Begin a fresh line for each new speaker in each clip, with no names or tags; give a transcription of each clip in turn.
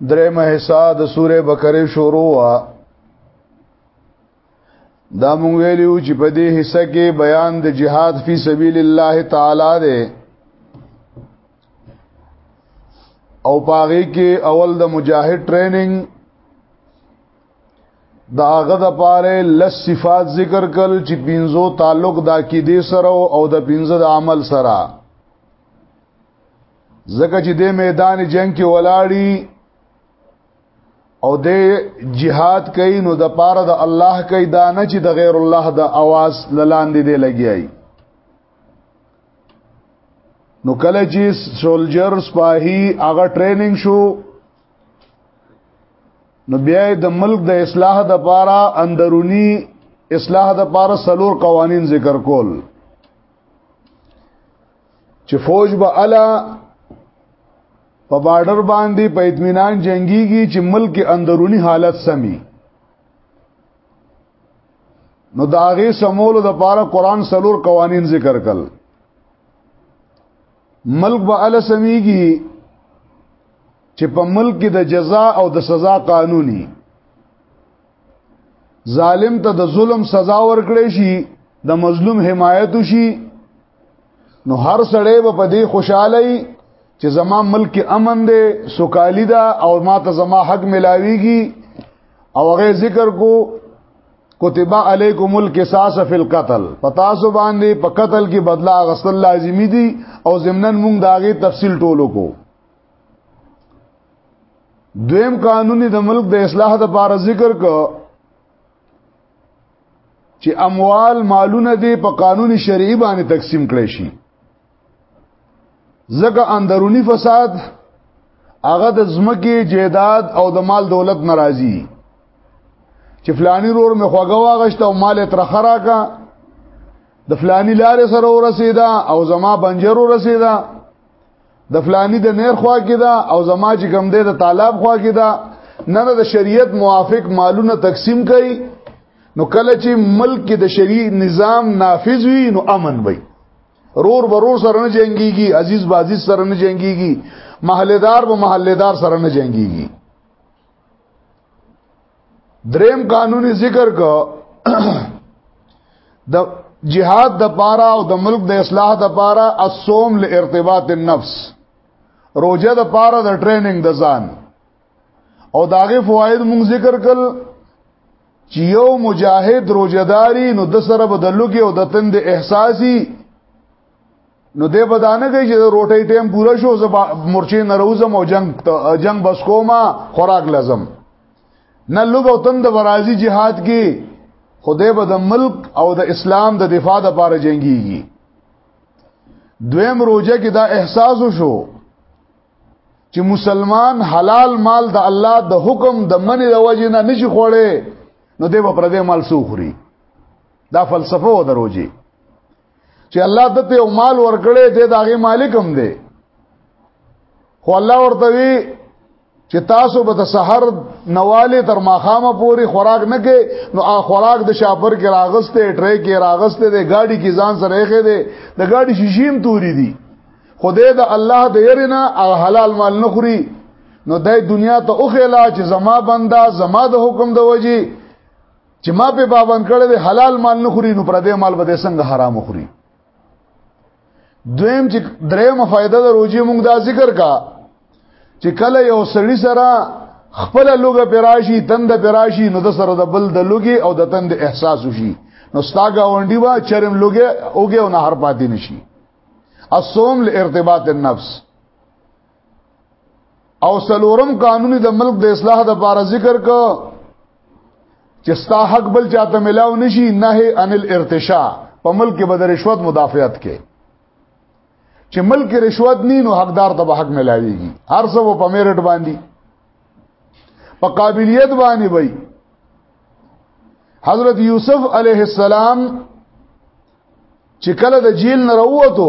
درې مهسا د سوره بقره شروع وا دا مونږ ویلو چې په دې حصہ کې بیان د جهاد فی سبیل الله تعالی دی او پاغي کې اول د مجاهد ټریننګ دا هغه د پاره لس صفات ذکر کړل چې پینزو تعلق دا کې دې سره او د پینزو د عمل سره زکه چې د میدان جنگ کې ولاړی او د جهاد کوي نو د پاره د الله کوي دا نه چې د غیر الله د اواز لاندې دی لګیای نو کله چې سولجر سپاهي هغه ټریننګ شو نو بیا د ملک د اصلاح د پاره اندرونی اصلاح د پاره سلور قوانین ذکر کول چې فوج به الا په بارډر باندې په اطمینان جنگيږي چې ملک اندرونی حالت سمي نو داغه سمولو د پاره قران سلور قوانین ذکر کړل ملک به ال سميږي چې په ملک کې د جزا او د سزا قانوني ظالم ته د ظلم سزا ورکړې شي د مظلوم حمایت شي نو هر سړی به په دې خوشاله وي چې زما ملک امن دی سوکالی ده او ما ته زما حق ملاويږي او هغه ذکر کو کتبه علیکم القصاص فی القتل پتا سو باندې په قتل کې بدلا غسل لازمی دي او ضمناً موږ داغه تفصیل ټولو کو دویم قانوني د ملک د اصلاح لپاره ذکر کو چې اموال مالونه دې په قانوني شرعي باندې تقسیم کړي شي ځکه اندرونی فساد هغه د زمکه جیداد او د مال دولت ناراضي چې فلانی رور مې خوګه واغشت او مال تر خرا کا د فلانی لارې سره ورسیدا او زما بنجر ورسیدا د فلانی د نیر خوا کې دا او زما چې کم دی د طالب خوا کې دا نه د شریعت موافق مالونه تقسیم کړي نو کله چې ملک کې د شریع نظام نافذ وي نو امن وي رور برور سره نه جنگيږي عزیز بازیز سره نه جنگيږي محلدار به محلدار سره نه جنگيږي دریم قانوني ذکر کو د جهاد د پاره او د ملک د اصلاح د پاره الصوم لارتباط النفس روزه د پاره د ټریننګ د ځان او داغه فواید مونږ ذکر کړل چې یو مجاهد روزداري نو د سره بدلوږي او د تند احساسي نو دې بدانه کې چې روټي ټیم پوره شو زب مرچې نروزم او جنگ جنگ بس کوما خوراک لازم نه لوګ او تند برازي جهاد کې خدای به د ملک او د اسلام د دفاع لپاره جنگيږي دویم روزه کې دا احساس وشو چې مسلمان حلال مال د الله د حکم د منې د وجې نه نشي خوړې نو دې په پردې مال سوخري دا فلسفه و دروځي چې الله د ته مال ورکړي دی دا غي مالک هم دی خو الله ورته وی چې تاسو به د سحر نواله تر ماخامه پوری خوراک نه کې نو ا خوراک د شاپر کې راغسته ټرې کې راغسته د گاډي کې ځان سره ښه دی د گاډي شیشیم توري دي خدای د الله د يرنا او حلال مال نه خوري نو د دنیا ته اوخه لا چې زما بندا زما د حکم د وجي چې ما په پابند کړی دی حلال مال نه خوري نو پر دې مال به څنګه حرام خوري دویم چې درېمه فائدہ د روزي مونږ دا ذکر کا چې کله یو سړی سره خپل لوګه پراشي تند پراشي نو د سره د بل د لوګي او د تند احساس وشي نو ستاګه ونډي وا چرم لوګه اوګه او نه هر پاتې نشي الصوم لارتباط النفس او سلورم قانون د ملک د اصلاح د بار ذکر کو چې ستا حق بل چاته ملاو نشي نه ان الارتشاء په ملک کې بدر رشوت مدافعت کې چې ملک رشوت ني نو حقدار ته حق ملاويږي هر څه په میرټ باندې په قابلیت باندې وي حضرت یوسف علیه السلام چې کله د جیل نه وروته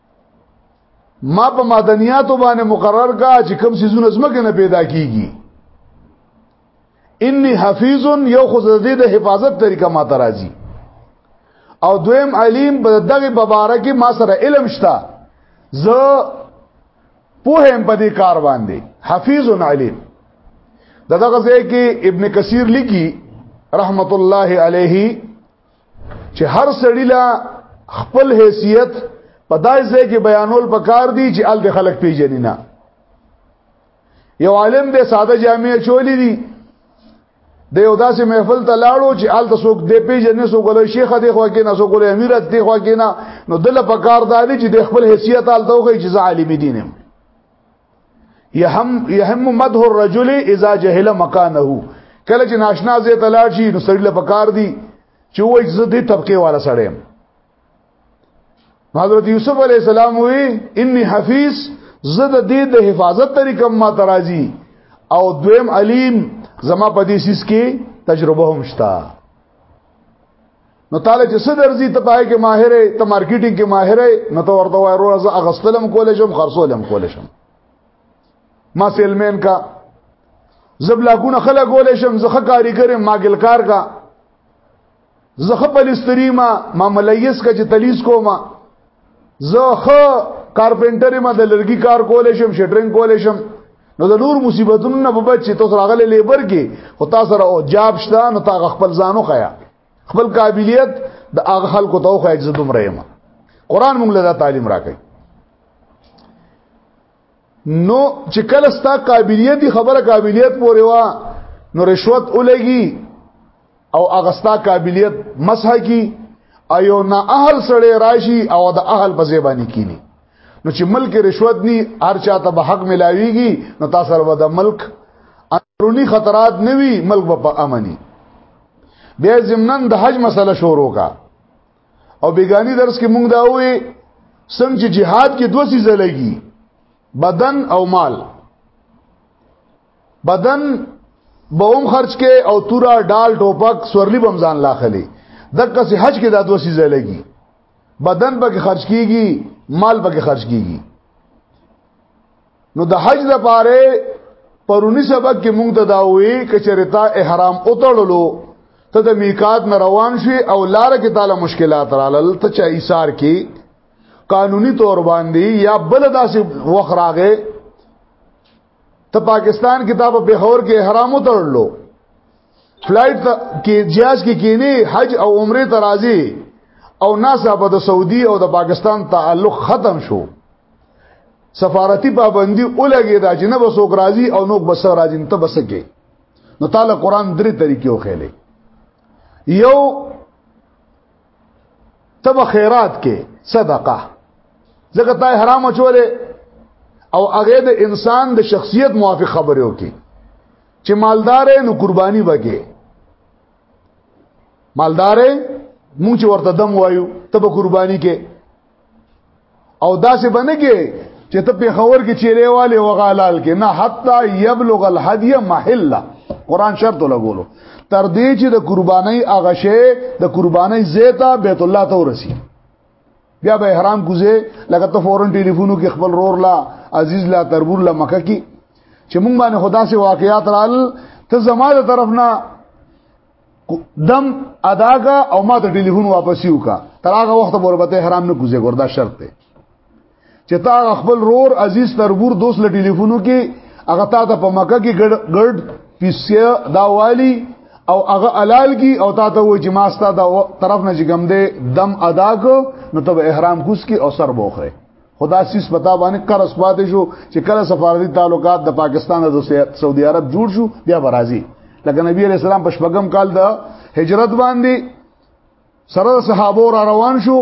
ما په معدنیاتو باندې مقرر کا چې کم سيزونه زمکه نه پیدا کیږي انی حفیظ یو خو زده د حفاظت طریقه ما ترازی او دویم علیم په دغه مبارکي ما سره علم شته ز پوهم په دې کار باندې حفیظ علیم دغه ځای کې ابن کثیر لیکي رحمت الله علیه چې هر سړی لا خپل حیثیت په دای ځای کې بیانول پکار دي چې ال د خلک پیژني نه یو عالم د ساده جامع چولې دي د یو داسې محفل ته لاړو چې ال ته څوک دی پیژنې څوک له شیخ دی خو کې نه څوک له امیر دی خو کې نه نو دله پکار دالي چې د خپل حیثیت ال ته وګړي چې عالم دینم يهم يهم مده الرجل اذا جهل مكانه کله چې ناشنا زه تلاړ شي نو سړی له پکار دی چې وای زه دې طبقه والا سړی يم حضرت یوسف علی السلام وی انی حفیظ زه د دې د حفاظت طریقه ما ترازی او دویم علیم زما په دې سیس کې تجربه هم شته نو تعالی چې څه درځي ته پای کې ماهر ته مارکیټینګ کې ماهر نو ته ورته وای روزه اغستلم کول شم خرصولم کول شم ما سیلمن کا زبلا کو نه خلک کول شم زخه کاری کرم ما ګلکار کا زخه پلستری ما ما ملیس کا چې تلیس کو ما زخه کارپینټر ما د لرګي کار کول شم شټرینګ کول شم نو د نور مصیبتونو نه په بچ چې تاسو راغله لیبر کې او تاسو را او جاب شته نو تاسو خپل ځانو خیا خپل قابلیت د هغه خلکو ته خو اجازه دوم رایم قران موږ له تعلیم راکړي نو چې کله ستا قابلیت خبره قابلیت پورې وا نو رشوت ولګي او هغه ستا قابلیت مسح کی ایو نه اهل سړی راشي او د اهل په زیبانی کینی نو چې ملک رشوت ني هر چاته به حق ملاويږي نو تاسو سره د ملک اندرونی خطرات نوي ملک به امني بیا زمنن د حج مسله شروع کا او بیگانی درس کې مونږ دا وې څنګه چې jihad کې دوه سیزه لګي بدن او مال بدن به هم خرج کې او تورا ډال ټوپک سورلی بمزان لا خلی دغه سي حج کې دا دوه سیزه لګي بدن پکې خرج کیږي مال پکې خرج کیږي نو د حج لپاره پرونی سبق کې مونږ ته دا وی کچرتا احرام اوتړلو ته د میقات نه روان شي او لار کې تعالی مشکلات رالل ته چا ایثار کې قانوني تور باندې یا بل داسې وخت راغې ته پاکستان کې تا په بهور کې احرام وتړلو فلایټ کې جهاز کې کینی حج او عمره ته راځي او ناسا په د سعودي او د پاکستان تعلق ختم شو سفارتی پابندی اولګی دا جنب سوک راضی او نوک بس راضی ته بسګي نو تعالی قران درې طریقې وخېلې یو تب خیرات کې صدقه ځکه تا حرام چولې او هغه د انسان د شخصیت موافق خبره وکي چې مالدار نو قرباني وکي مالدار مونږ ورته دم وایو تب قرباني کې او داسې بنګي چې ته په خور کې چیرې والے وغالال کې نه حتا یبلغ الهدی محله قران شرط لګولو تر دې چې د قرباني هغه شی د قرباني زیتا بیت الله ته ورسی بیا به احرام کوزه لکه ته فورن ټلیفونو کې خپل رور لا عزیز لا تربور لا مکه کې چې مونږ باندې خدا سي واقعیات رال ته زماده طرف نه دم ادا کا او ما ته ټلیفون واپس یو کا تر هغه وخت پورې به حرام نه کوزه ګوردا شرط ته چې تا خپل رور عزیز تربور دوست له ټلیفونو کې هغه تا ته په مکه کې ګډ ګډ پیسه دا والی او هغه حلال کی او تا ته و چې ما ستا دا طرف نه جګم دې دم ادا کو نو ته احرام کوس کی او سر بوخره خدا سیس پتا باندې قرض پاتې شو چې کله سفارتي تعلقات د پاکستان د سعودي عرب جوړ شو بیا برازي لکه نبی عليه السلام په شپږم کال د هجرت باندې سره صحابه را روان شو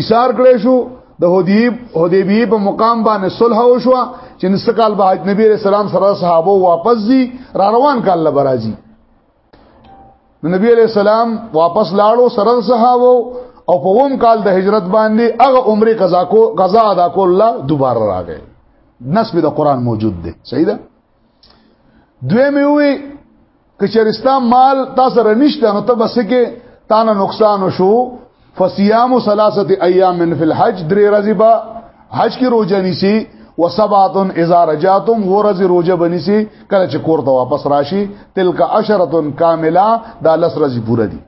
ایثار کړی شو د حدیب حدیبی په مقام باندې صلح وشو چې نسکال به نبی عليه السلام سره صحابه واپس دي را روان کال لبرازي نو نبی علیہ السلام واپس لاړو سره صحابه او په ووم کال د هجرت باندې هغه عمره قضا کو قضا ادا کول لا دوباره راغی نسب د قران موجود دی صحیح ده دوی مې وی کچرستا مال تاسو رنيشته نو ته بس کې تانه نقصان شو فصيام ثلاثه ايام من في الحج درې ورځې به حج کې روزه نیسی و سبعه اذا رجعتم ورځ روزه بنیسی کله چې کور ته واپس راشي تلک عشره کامله دا لس ورځې پوره دي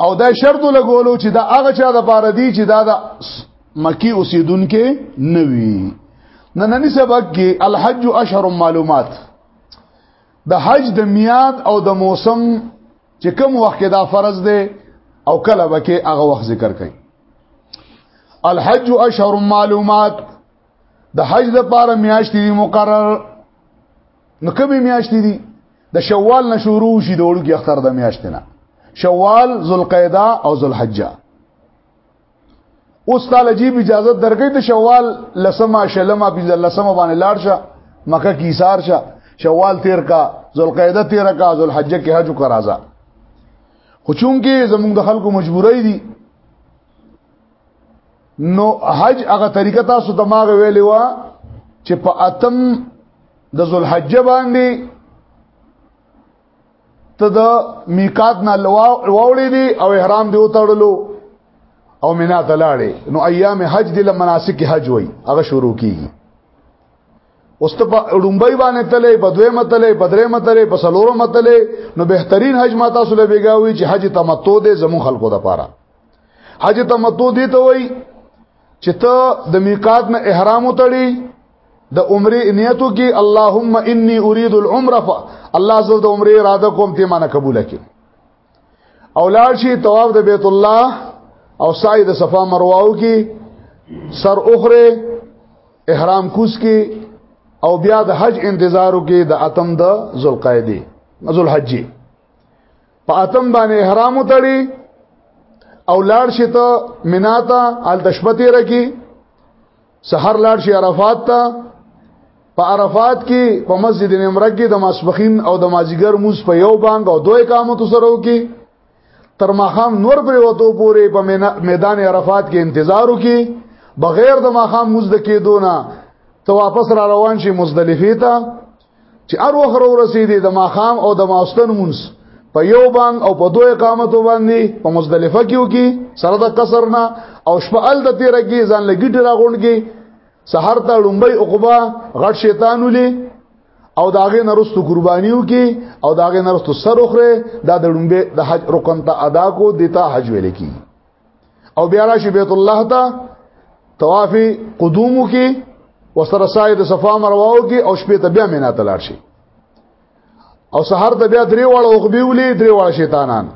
او دا شرط لګولو چې دا هغه چا د پاره دی چې دا د مکی اوسیدونکو نه وي نننی سبق کې الحج اشهر معلومات د حج د میاد او د موسم چې کوم وخت دا فرض دی او کله وکي هغه وخت ذکر کړي الحج اشهر معلومات د حج لپاره میاشتې دي مقرر نو کومې میاشتې دي د شوال نه شروع شي د وړو کې اختر د میاشتې نه شوال ذوالقعده او ذوالحجه اوس تعالی جیب اجازه درکې ته شوال لسمه شلمه بنځه لسمه باندې لاړ شه مکه کې ایثار شه شوال تیر کا ذوالقعده تیر کا ذوالحجه کې حج وکړه راځه خو چونکه زموږ د خلکو مجبورای دي نو حج هغه طریقه تاسو دماغ ویلې و چې په اتم د ذوالحجه باندې ته د میقات نه لوا وړې دي او احرام دی وتړلو او مینا ته لاړې نو ایام حج دی له مناسک حج وای هغه شروع کیږي اوس ته په ډومبای باندې تلې په دوی متلې په درې متلې په سلورو متلې نو بهترین حج ما تاسو له بیګاوي چې حج تمتع دې زمو خلکو د پاره حج تمتع دې ته وای چې ته د میقات نه احرام وتړي د عمره نیتو کې اللهم انی اريد العمره ف الله زو د عمره اراده کوم ته معنی قبول کړي اولاد شي طواف د بیت الله او سعی د صفا مرواو کې سر اخره احرام کوس کې او بیا د حج انتظارو کې د اتم د ذوالقعده ذل حج په اتم باندې احرام وتړي او لاړ شي ته مناتا ال تشبتی رکی سحر لاړ شي عرفات ته په عرفات کې په مسجد نمره کې د ماسپخین او د مازیګر موس په یو بانګ او دوه اقامت سره وکي تر ماخام نور پر وته پورې په میدان عرفات کې انتظار وکي بغیر د ماخام موس د کېدو نه ته واپس را روان شي مزدلفه ته چې ار وخر ورسېدې د ماخام او د ماستن مونږ په یو باندې او په دوه اقامتو باندې په مزدلفه کېو کې سره د قصر نه او شپه ال د تیر کې ځان لګی ډرا غونډ کې سحر ته لومبي عقبا غټ شیطان ولې او داغه نرستو قربانیو کې او داغه نرستو سر اخره دا د لومبي د حج رکن ته ادا کو دیتا حج ویل کی او بیا راشي بیت الله ته طواف قدومو کې وسره سعی د صفا مروه کې او شپې ته بیا مینا ته لاړ شي او سحر ته بیا درې واړه وغبیولې درې واړه شیطانان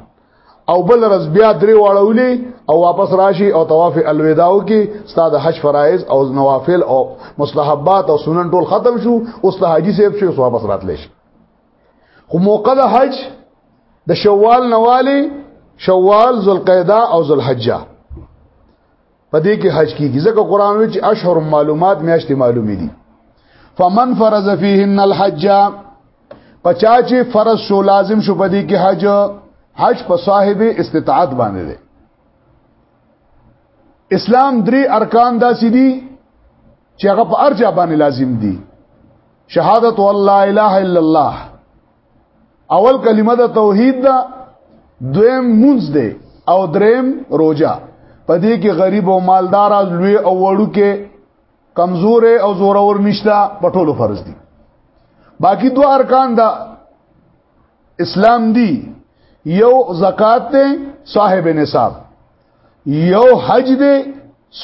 او بل رز بیا درې واړه ولې او واپس راشي او طواف الوداع کې استاد حج فرایض او نوافل او مستحبات او سنن ټول ختم شو اوس ته حاجی صاحب شو واپس راتلی شي خو موقع د حج د شوال نوالی شوال ذوالقعده او ذوالحجه په دې کې حج کیږي ځکه قران وی چې اشهر معلومات میاشتې معلومې دي فمن فرض فيهن الحج پچا چې فرض شو لازم شو په دې کې حج حج په صاحب استطاعت باندې دی اسلام درې ارکان داسې دي چې هغه په ارجا باندې لازم دي شهادت والله اله الا الله اول کلمه د توحید ده دویم مونږ ده او دریم روجا پدې کې غریب او مالدار از لوی او وړو کې کمزور او زورور نشتا پټولو فرض دي باقی دو ارکان دا اسلام دی یو زکات ته صاحب نصاب یو حج دی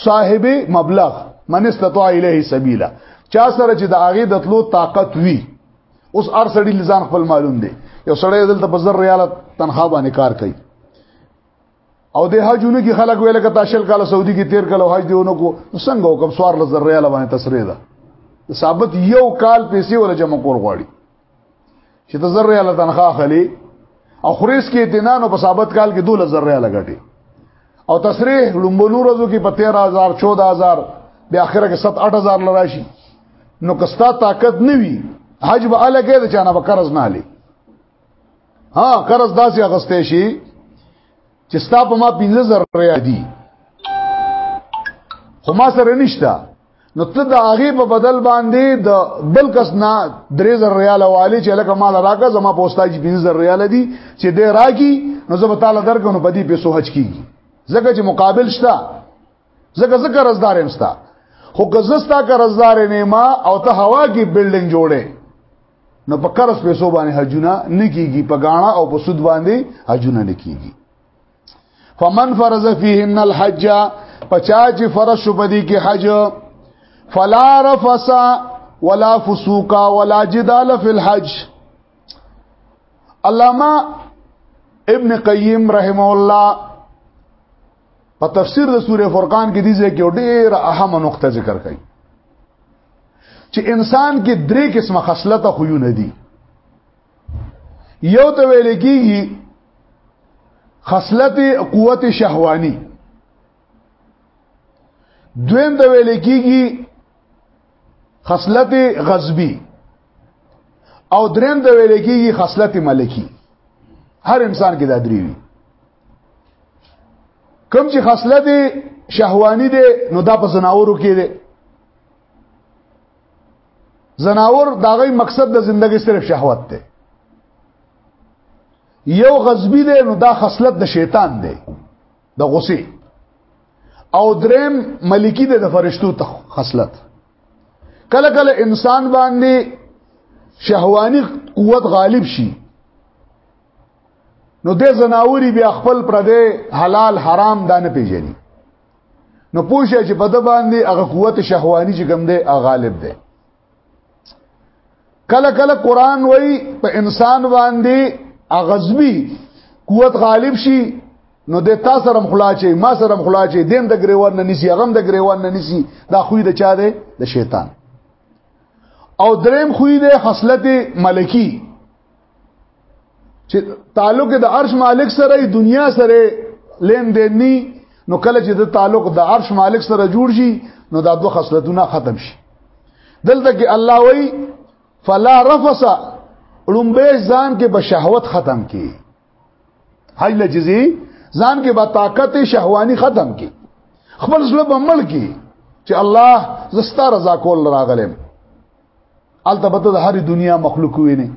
صاحب مبلغ من استطاع الیه سبیلا چا سره چې د هغه د تلو طاقت وی اوس ار سړی لزان خپل معلوم دی یو سړی دلته په زر ریال تنخواه باندې کار کوي او د حجونو کې خلک ویل کته شل کال سعودي کې تیر کلو حج دیونو کو څنګه وکم سوار لزر ریال باندې تسریدا ثابت یو کال پیسې ولا جمع کول غواړي چې ته زر ریاله تنخواه اخلي او خریس کې دینانو په ثابت کال کې 2000 زر ریاله ګټي او تصریح لومبنو ورځو کې په 13000 14000 بیا اخره کې 7 8000 لراشي نو کستا طاقت نه وي حج به الګه د چانه به قرض نه علي ها قرض داسې اغستې شي چې ستا په ما 15000 ریال دي خو ما سره نشته نو ته د هغه په بدل باندې د بل کس نه 3000 ریال والی چې لکه مال راکا زما پوسټاج 20000 ریال دي چې دې راکی نو زه به تعالی درکو نو بدی پیسو حج کیږي ځکه چې مقابل شته ځکه زه قرضدار یم ستا خو قزستا قرضدار نه ما او ته هوا کې بلډینګ جوړې نو په قرض پیسو باندې حجونه نه کیږي په غاڼه او په سود باندې حجونه نه کیږي فمن فرض فيهن الحج پچا چې فرض شو پدې کې حج فلا رفس ولا فسوق ولا جدال في الحج علامہ ابن قیم رحم الله په تفسیر د سوره فرقان کې دي چې ډېر اهم نقطه ذکر کړي چې انسان کې درې قسمه خصلت خو یو نه دي یو ته ویل کیږي خصلت قوت شهوانی دویم ته ویل کیږي خصلت غضبی او دریم ته ویل کیږي خصلت ملکی هر انسان کې دا درې وي کوم چې خصلت شهوانی دی نو دا په زناورو کې دی زناور داغی مقصد د زندگی صرف شهوت دی یو غزبی دی نو دا خصلت د شیطان دی د غصه او دریم ملکی دی د فرشتو ته خصلت کله کله انسان باندې شهوانی قوت غالب شي نو د زناوري بیا خپل پردې حلال حرام دانه پیژني نو پوښه چې په د باندې هغه قوت شهوانی چې کوم دی هغه غالب دی کله کله قران وای په انسان باندې اغزبی قوت غالب شي نو د تا سره مخلاچي ما سره مخلاچي دین د گریوان نه نسی غم د گریوان نه نسی دا خوې د چا دی د شیطان او دریم خوې د خصلت ملکی چې تعلق د عرش مالک سره د دنیا سره لین دین ني نو کله چې د تعلق د عرش مالک سره جوړ شي نو دا دوه خصلتونه ختم شي دلته کې الله وایي فلا رفس لومبه ځان کې به شهوت ختم کی حج لجزي ځان کې به طاقت شهوانی ختم کی خپل زړه بمل کی چې الله زستا رضا کول راغلم البته د هر دنیا مخلوق ویني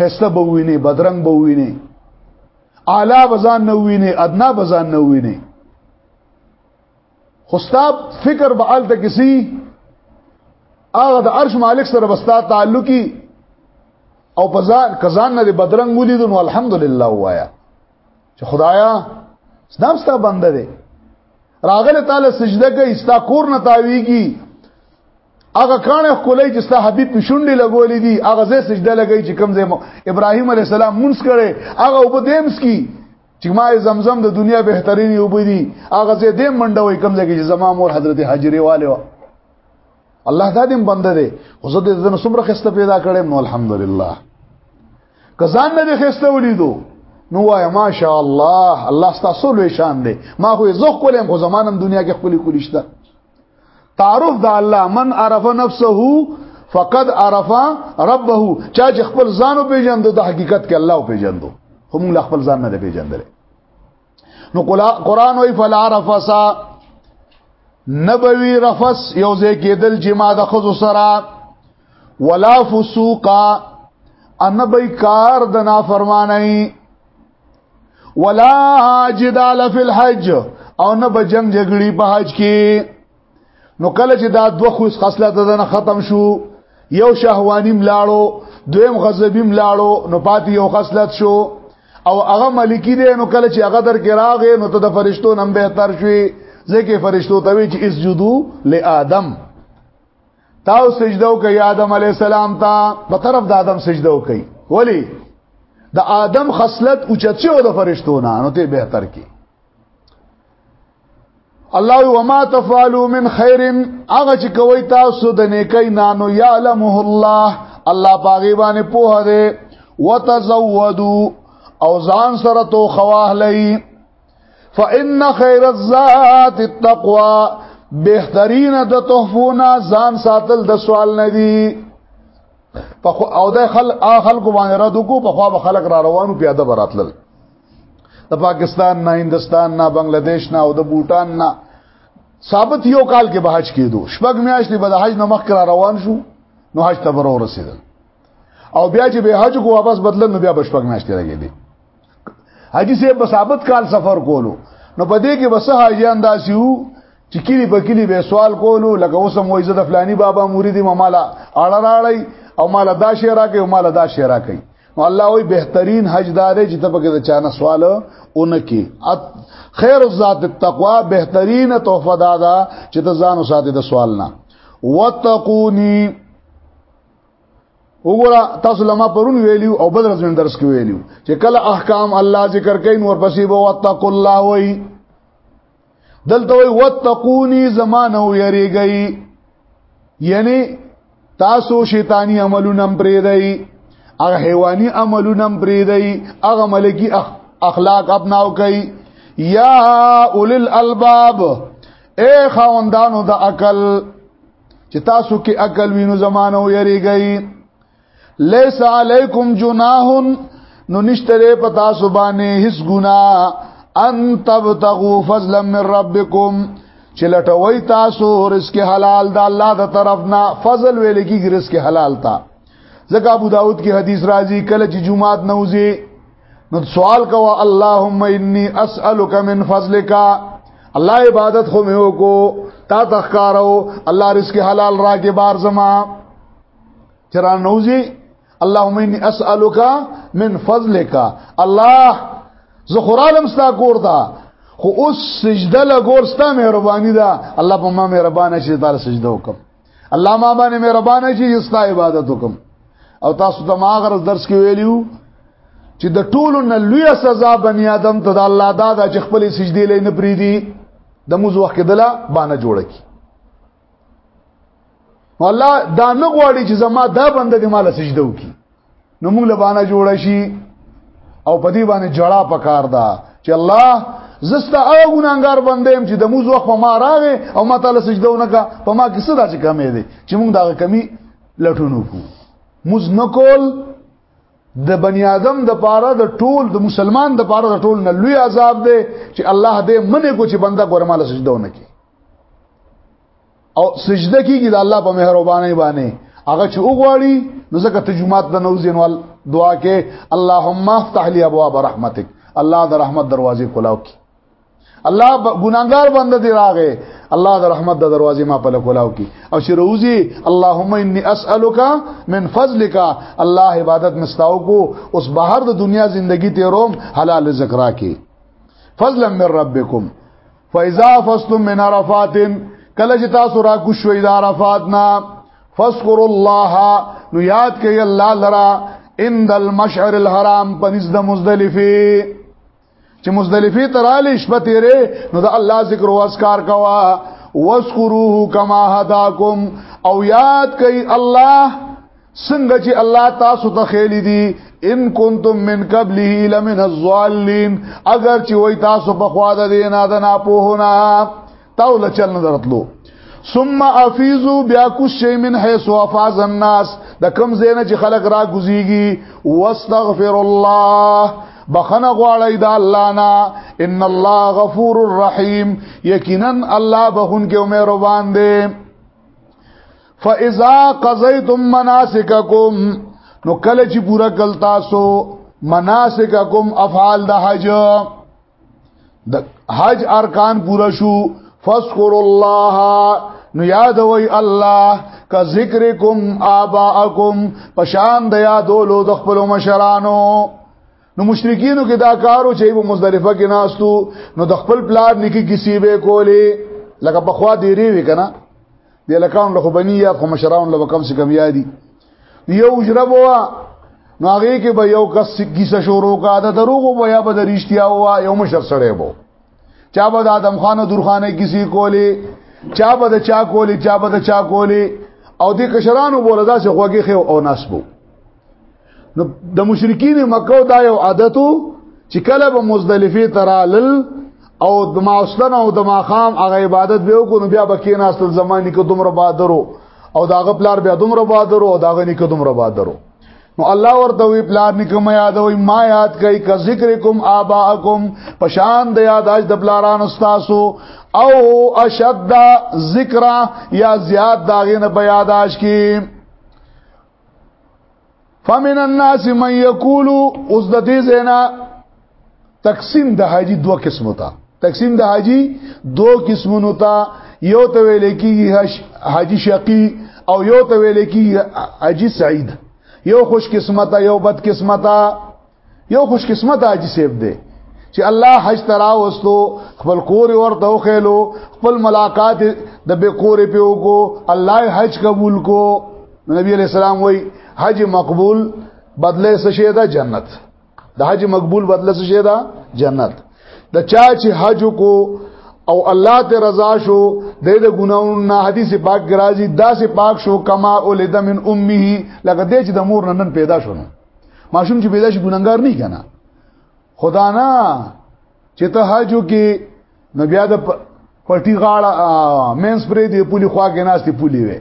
خسته به ویني بدرنګ به ویني اعلی بزان نه ویني ادنا بزان نه ویني خستاب فکر به الته کسی هغه د عرش مالک سره بستا تعلقي او پزان کزان نه بدرنګ ولید نو الحمدلله وایا چې خدایا سلام ستا بنده دی راغله تعالی سجده کوي ستا کور نه تاویږي هغه کانه کولای چې ستا حبيب په شونډې لګولې دي هغه زې سجده لګی چې کم زې ابراهيم عليه السلام مونږ کړي هغه وب دیمس کی چې ما زمزم د دنیا بهترین یو بيدي هغه زې دیم منډوي کم زې چې زما مور حضرت حجره والے و الله دا دیم بنده دی خو زه دې زنه سمره خسته پیدا کړم نو الحمدلله کزان نه خسته ولیدو نو وای ماشاء الله الله ستاسو لوی شان دی ما خو زه کولم خو زمانم دنیا کې خپل کولشته تعارف د الله من عرف نفسه فقد عرف ربه چا چې خپل ځان او پیژند د حقیقت کې الله او پیژندو هم له خپل ځان نه پیژندل نو قرآن وی فلا رفسا نبوی رفس یو ځای کېدل چې ما د خزو سره ولا فسوقا ان به کار د نافرمانی ولا جدال فی الحج او نه به جنگ جګړي په حج کې نو کله چې دا دوه خوښ خصلت دنه ختم شو یو شهوانی ملاړو دویم غضبی ملاړو نو پاتې یو خصلت شو او هغه ملکی دی نو کله چې هغه در کې راغې نو ته د فرشتو نم به تر شوي ځکه فرشتو ته وی چې اسجدو لآدم تاو سجده وکي آدم علی السلام ته په طرف د آدم سجده وکي ولی د آدم خصلت اوچتیو د فرشتو نه نو ته به تر کې الله وما تفعلوا من خير هغه چې کوي تاسو د نیکي نانو يعلمه الله الله باغی باندې پوهه ده وتزودوا او ځان سره تو خواهلئ فإن خير الزاد التقوى بهترین د تحفونا ځان ساتل د سوال نه دی په او د خلک خلک باندې را دکو په خوا خلک را روانو پیاده براتل د پاکستان نه هندستان نه بنگلاديش نه او د بوتان نه ثابت یو کال کې به حج کېدو شپږ میاشتې به د حج نه مخ را روان شو نو حج ته ورو رسیدل او بیا چې به حج کو واپس بدل نو بیا بشپک ناشته راګې دي حاجی صاحب ثابت کال سفر کولو نو په دې کې بس حاجیان داسي وو چې کلی په کلی به سوال کولو لکه اوس هم وایي زده فلانی بابا مرید ما مالا اړه راړی او مالا دا شی راکې او مالا دا شی راکې نو الله وی بهترین حج دار چې ته پکې د چانه سوال اونکي خیر الذات التقوا بهترین تحفه دادا چې ته ځان وساته د سوال نه وتقونی وګوره تاسو لما پرون ویلیو او بدر ځین درس کې ویلیو چې کله احکام الله ذکر کین ور پسې به وتق الله وای دلته وای وتقونی زمانه یریږي یعنی تاسو شیطانی عملونه پرې دی هغه حیواني عملونه پرې دی هغه ملکی اخلاق اپناو کوي یا اولل الباب اے خاوندانو د عقل چې تاسو کې عقل وینو زمانه ویریږي لیس علیکم جناح نو نشتره په تاسو باندې هیڅ ګنا ان تبتغوا فضلا من ربکم چې لټوي تاسو رزق حلال د الله د طرف نه فضل ویل کیږي رزق حلال تا ځکه ابو داود کې حدیث راځي کله چې جمعات نوځي نو سوال کوا اللهم انی اسالک من فضلک الله عبادت خو مې وکړو تا تخکارو الله رزق حلال راکې بار زما چرا نوزی اللهم انی اسالک من فضلک الله زخرالم ستا کور دا خو اوس سجده له ګور ستا مهرباني دا الله په ما مهربانه شي تعالی سجده وکم الله ما باندې مهربان شي یستا عبادت وکم او تاسو ته ما غرض درس کې ویلیو چې د ټولو نه لوی سزا بنی آدم ته د الله دا د چې خپل سجدي لې نه پریدي د موز وخت کې دلا باندې جوړ کی والله دا نه غواړي چې زما دا بنده دې مال سجده وکي نو موږ لبانه جوړ شي او په دې باندې جړه پکار ده چې الله زستا هغه ګناګار بندم چې د موز وخت په ما راغې او ما تعالی سجده ونکا په ما کې څه داسې کمې دي چې موږ دا کمی لټونو کو موز نکول د بنی آدم د پاره د ټول د مسلمان د پاره د ټول نه لوی عذاب دی چې الله دې منې کو چې بندا ګورماله سجده ونکي او سجده کیږي د الله په مهرباني باندې هغه چې وګواړي نو ځکه ته جمعات د نوځین ول دعا کې اللهم افتح لي ابواب رحمتك الله د رحمت دروازې کولاو کی الله ګناګار بنده دی راغې الله د رحمت د دروازې ما په لکولاو کی او چې روزي اللهم اني اسالک من فضلک الله عبادت مستاو کو اوس بهر د دنیا زندگی تیروم حلال رزق راکې فضلا من ربکم فاذا فصل من عرفات کله چې تاسو را کو شوي د عرفات نه فذكر الله نو یاد کړئ الله لرا عند المشعر الحرام پنځ د مزدلفه چې مزدلفه تراله شپه تیرې نو د الله ذکر او اذکار کوا واذكروه كما هداكم او یاد کړئ الله څنګه چې الله تاسو ته خېل دي ان کنتم من قبله لمن الضالين اگر چې وای تاسو په خوا د دې نه د ناپوهونه تاول چل نه درتلو ثم افیزو بیا کو شی من حيث افاز الناس د کم زینه چې خلق را گزیږي واستغفر الله بخنه غواړی دا الله نه ان الله غفور الرحیم یقینا الله بخون کې مهربان دی فاذا قضيتم مناسککم نو کله چې پورا کل تاسو مناسککم افعال د حج د حج ارکان پورا شو فذكر الله نو یاد وای الله کا ذکرکم آباءکم پشان د یادولو د خپل مشرانو نو مشرکینو کې دا کارو چې په مزدلفه کې ناستو نو د خپل پلان نکی کسی به کولی لکه په خوا دیری وکنه دی لکان له بنی یا کوم شراون له کم څه کم یادي یو جرب وا نو هغه کې به یو کس کیسه شروع کا دا دروغ وو یا به درشتیا وا یو مشر سره وو چا به د آدم خان درخانه کسی کولی چا به د چا کولی چا به د چا کولی او دې کشرانو بوله دا څه خوږی خو او نسبو نو د مشرکین مکه دا یو عادتو چې کله به مزدلفه ترال او د ماوسلن او د ماخام هغه عبادت به وکړو بیا به کې ناستل زمانی کې دومره بادرو او داغه پلار بیا دومره بادرو او داغه نیکه دومره بادرو نو الله ورته وی پلار نکم یاد وی ما یاد کای ک ذکر کوم اباکم پشان د یاد اج د پلاران استاسو او اشد ذکر یا زیاد داغه نه بیاداش کی فمن الناس من یقول اوس د دې زینا تقسیم د حاجی دوه قسمه تا تقسیم د حاجی دوه قسمونو تا یو ته ویل کی حاجی شقی او یو ته ویل کی حاجی سعید یو خوش قسمت یو بد قسمت یو خوش قسمت حاجی صاحب دی چې الله حج ترا وستو خپل کور ورته وخېلو خپل ملاقات د به کور په وکړو الله حج قبول کو نبی علیہ السلام وای حج مقبول بدله څه شه ده جنت د حج مقبول بدله څه شه ده جنت د چا چې حج کو او الله ته رضا شو د دې ګناونو نه حدیث پاک راځي داسې پاک شو کما اولد من امه لکه دې چې د مور نن پیدا شونه ماشوم چې پیدا شي ګناګار نه کنا خدا نه چې ته حاجو کې نو بیا د پټي غاړه مینس پرې دی پولی خوا کې ناشته پولی وي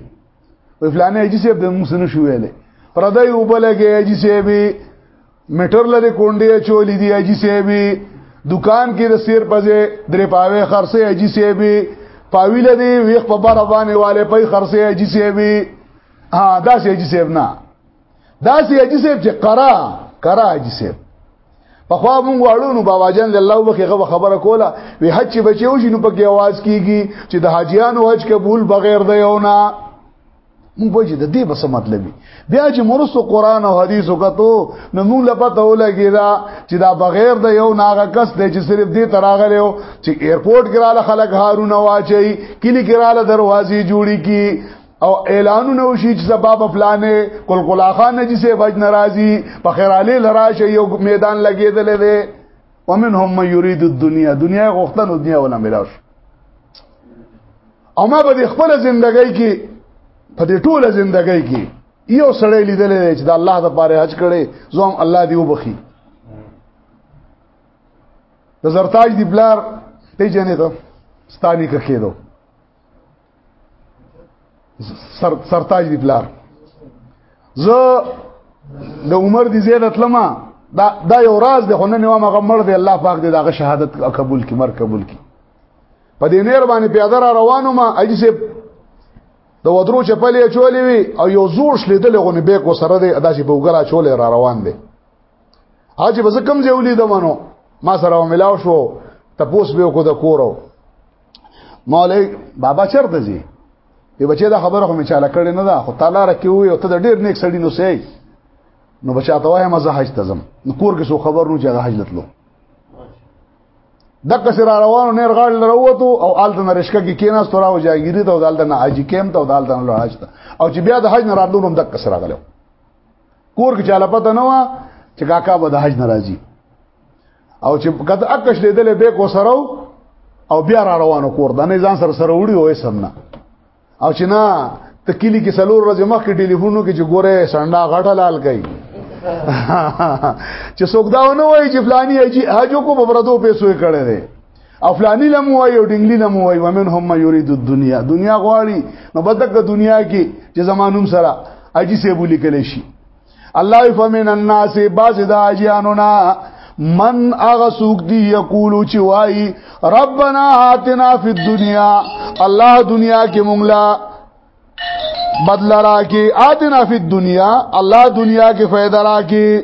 په فلانه ایجی سیب د موږ سره شو ویلې پردای وبلګې ایجی سیب میټر لري کونډې چولې دی ایجی سیب دکان کې د سیر پځې درې پاوې خرڅې ایجی سیب پاویل دی ویخ په بار باندې والے په خرڅې ایجی سیب ها دا سې ایجی سیب نه دا سي حاجی صاحب چې قرا قرا حاجی صاحب په خوا مونږ واړو نو بابا جان د الله وبخښه خبره کوله وی حج چې بچي وشي نو پکې आवाज کیږي چې د حاجیانو حج قبول بغیر دی او نه مونږ وایي د دې بس مطلب بیا چې مرسو قران او حدیث وکړو نو مونږ لا پته ولګی دا چې دا بغیر د یو ناغه کس دی چې صرف دې تراغلی او چې ایرپورټ کراله خلک هارونه واچي کلی کراله دروازې جوړی کی او اعلانونه وشي چې سبب فلانه قلقلاخان نجسه بج ناراضي په خیراله لراشه یو میدان لګیدل دی ومنهم من يريد الدنيا دنیا غوښتن او دنیا ولا ملاش او ما به خپل ژوندۍ کې په دې ټوله ژوندۍ کې یو سړی لیدل چې د الله د پاره حج کړي زوم الله دی وبخي د زرتاج دی بلار ته جنې ته ستانی کېدو سر سرتاج دی پلار زه د عمر دی زیادت لمه دا دا یو راز د خونه نیو مغه مړ دی الله پاک دې داغه شهادت قبول کی مر قبول کی په دې نیر باندې پیاده را روانو ما اجسه د ودرو چپلې چولې وی او یو زور شلیدل غونه به کو سره دی ادا چې په وګرا چولې را روان دی اجي بس کم ځولې دمنو ما سره ملاو شو تپوس به کو د کورو مولای بابا چرته زی دی بچی دا خبره هم چاله کړی نه دا خو تعالی رکی وي او ته د ډیر نیک سړی نو سي نو بچا ته وای مزه حج تزم نو کور کې سو خبر نو چې هغه حج لتلو دغه سره روانو نیر غاړ لروتو او آلته نرشکه کې کیناست را و جاګیری ته دالته نه حج کېم ته دالته نه حج ته او چې بیا د حج نه راتلو هم دغه سره غلو کور کې چاله پته نه و چې کاکا به د حج ناراضي او چې کته اکش لیدل به کو سره او بیا را روانو کور دا نه ځان سره سره وړي وې سم نه او چې نه تکلی کې سلور ورځې مخکې ټلیفونو کې چې ګوره سنډا غټه لال کوي چې څوک دا ونه وایي چې فلانی اجي هجو کو په بردو پیسو یې کړی دی او فلانی لم وایي او ډنګلی لم وایي ومن هم یرید الدنیا دنیا غواړي نو بدک دنیا کې چې زمانوم سره اجي سیبو لیکل شي الله فمن الناس باز د اجانونا من اغه سوق دی یقولو چې وای ربنا آتنا فی الدنیا الله دنیا کې مونږ لا بدل راکې آتنا فی الدنیا الله دنیا کې فائدہ راکې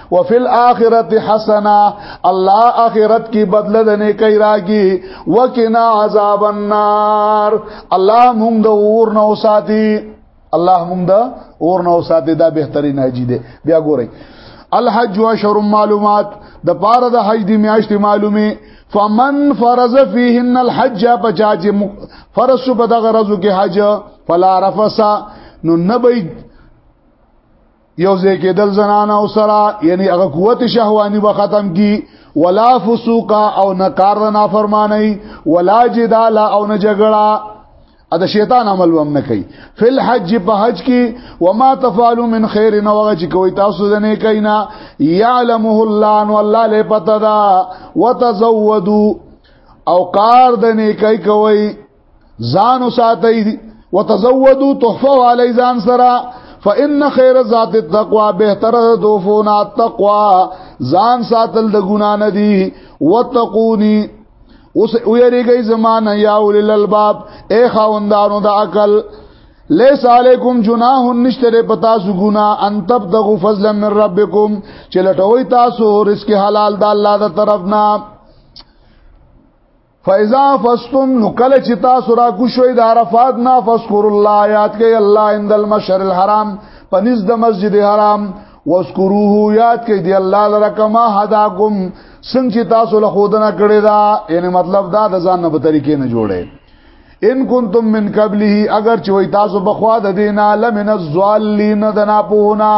وفي الاخره حسنا الله اخرت کی بدله د نیکي راګي وکنا عذاب النار الله مونږ د اور نه وساتي الله مونږ د اور نه وساتي دا بهترین حجی دی بیا ګورئ الحج وشر معلومات د پاره د حج دی میاشت معلومه فمن فرض فيهن الحج پچاج فرض په دغه رزو کې حج فلا رفسا نو نبي یو ځکه دل زنان او سرا یعنی هغه قوت شهوانی به ختم کی ولا فسوق او نکار نه فرمانی ولا جدال او نه جګړه ا د شیطان عمل وم نه کوي فل حج په حج کې وما تفعلوا من خير نو هغه چې کوي تاسو د نه کینا يعلمه الله ان الله له پتا دا وتزودوا او کار د نه کوي کوي ځان وساتئ وتزودوا تحفوا علی ځان سره فإن خير ذات التقوى بهتر دوفونا التقوى ځان ساتل د ګنا نه دي وتقوني اوس ویریږي زمانه یا اولل الباب اے خاوندانو د عقل لیس علیکم جناح نشتر پتا سو گنا ان تب دغو فضلا من ربکم چې لټوي تاسو رزق حلال د الله د طرف نه فاذا فستم نو کله چې تاسو را کوشوي د عرفات نه فذكر الله یاد کوي الله عند المشعر الحرام پنځ د مسجد حرام واذكروه یاد کوي دی الله لره کما هداکم څنګه چې تاسو له خودنه کړی دا یعنی مطلب دا د ځان نه په طریقې نه جوړه ان کنتم من قبله اگر چې وای تاسو بخوا د دینه لمن الظالین د ناپوهنا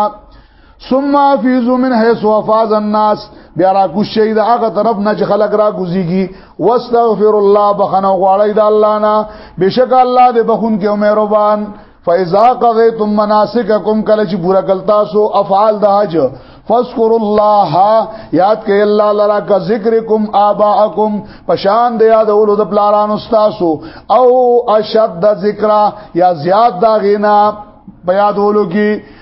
ثم افیزو من حيث وفاز الناس بیا را کوشي دا هغه طرف نه چې خلک را کوزيږي واستغفر الله بخنه غواړی دا الله نه بشک الله دې بخون کې مهربان فاذا قضيتم مناسككم کله چې پورا کلتا سو افعال د حج فذكروا الله یاد کړئ الله لرا کا ذکرکم آباءکم پشان د یاد اولو د پلارانو تاسو او اشد ذکر یا زیاد دا غینا په یادولو کې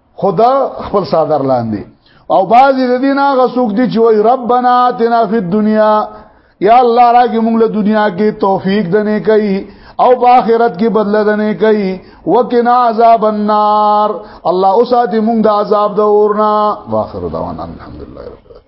خدا خپل صادر لاندې او بعضی د دین هغه څوک دي چې وای ربنا اتنا فی الدنیا یا الله راګي موږ له دنیا کې توفیق دنه کوي او په آخرت کې بدل دنه کوي وکنا عذاب النار الله اوساتی موږ د عذاب د اورنا واخر دعوانا الحمدلله رب العالمین